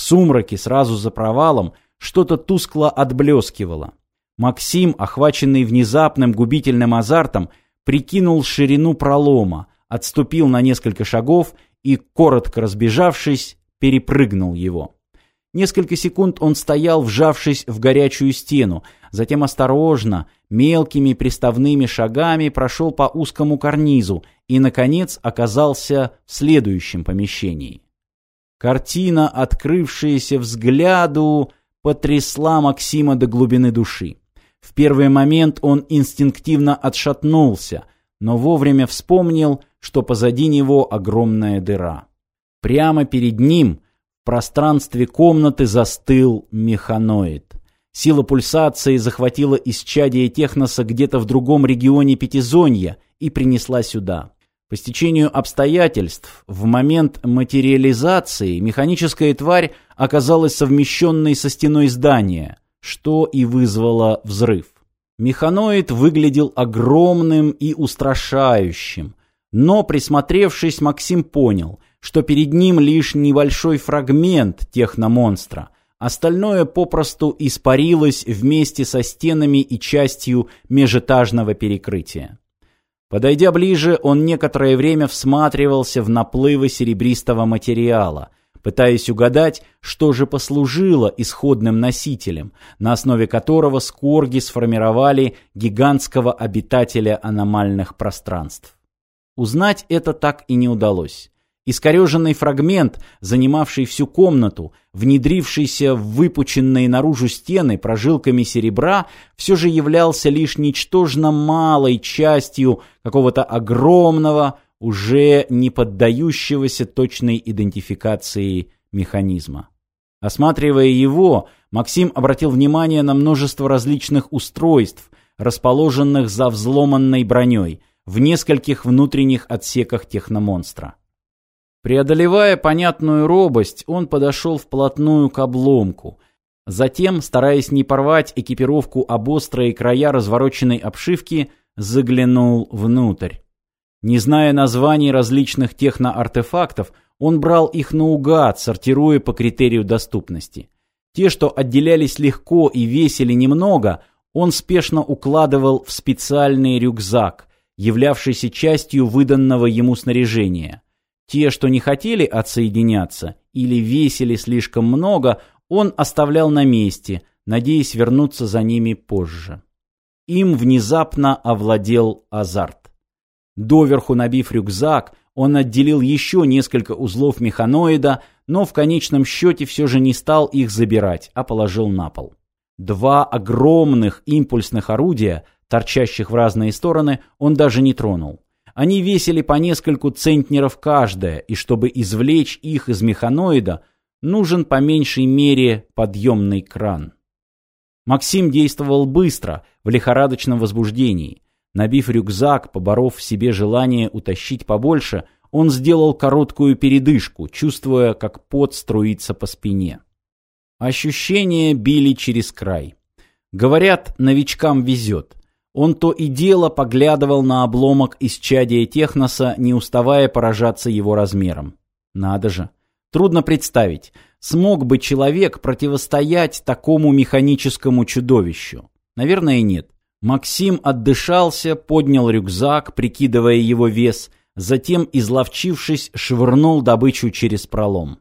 В сумраке, сразу за провалом, что-то тускло отблескивало. Максим, охваченный внезапным губительным азартом, прикинул ширину пролома, отступил на несколько шагов и, коротко разбежавшись, перепрыгнул его. Несколько секунд он стоял, вжавшись в горячую стену, затем осторожно, мелкими приставными шагами прошел по узкому карнизу и, наконец, оказался в следующем помещении. Картина, открывшаяся взгляду, потрясла Максима до глубины души. В первый момент он инстинктивно отшатнулся, но вовремя вспомнил, что позади него огромная дыра. Прямо перед ним в пространстве комнаты застыл механоид. Сила пульсации захватила исчадие техноса где-то в другом регионе Пятизонья и принесла сюда. По стечению обстоятельств, в момент материализации механическая тварь оказалась совмещенной со стеной здания, что и вызвало взрыв. Механоид выглядел огромным и устрашающим, но, присмотревшись, Максим понял, что перед ним лишь небольшой фрагмент техномонстра, остальное попросту испарилось вместе со стенами и частью межэтажного перекрытия. Подойдя ближе, он некоторое время всматривался в наплывы серебристого материала, пытаясь угадать, что же послужило исходным носителем, на основе которого скорги сформировали гигантского обитателя аномальных пространств. Узнать это так и не удалось. Искореженный фрагмент, занимавший всю комнату, внедрившийся в выпученные наружу стены прожилками серебра, все же являлся лишь ничтожно малой частью какого-то огромного, уже не поддающегося точной идентификации механизма. Осматривая его, Максим обратил внимание на множество различных устройств, расположенных за взломанной броней, в нескольких внутренних отсеках техномонстра. Преодолевая понятную робость, он подошел вплотную к обломку. Затем, стараясь не порвать экипировку об острые края развороченной обшивки, заглянул внутрь. Не зная названий различных техноартефактов, он брал их наугад, сортируя по критерию доступности. Те, что отделялись легко и весили немного, он спешно укладывал в специальный рюкзак, являвшийся частью выданного ему снаряжения. Те, что не хотели отсоединяться или весили слишком много, он оставлял на месте, надеясь вернуться за ними позже. Им внезапно овладел азарт. Доверху набив рюкзак, он отделил еще несколько узлов механоида, но в конечном счете все же не стал их забирать, а положил на пол. Два огромных импульсных орудия, торчащих в разные стороны, он даже не тронул. Они весили по нескольку центнеров каждая, и чтобы извлечь их из механоида, нужен по меньшей мере подъемный кран. Максим действовал быстро, в лихорадочном возбуждении. Набив рюкзак, поборов в себе желание утащить побольше, он сделал короткую передышку, чувствуя, как пот струится по спине. Ощущения били через край. Говорят, новичкам везет. Он то и дело поглядывал на обломок из чадия техноса, не уставая поражаться его размером. Надо же. Трудно представить, смог бы человек противостоять такому механическому чудовищу. Наверное, нет. Максим отдышался, поднял рюкзак, прикидывая его вес, затем, изловчившись, швырнул добычу через пролом.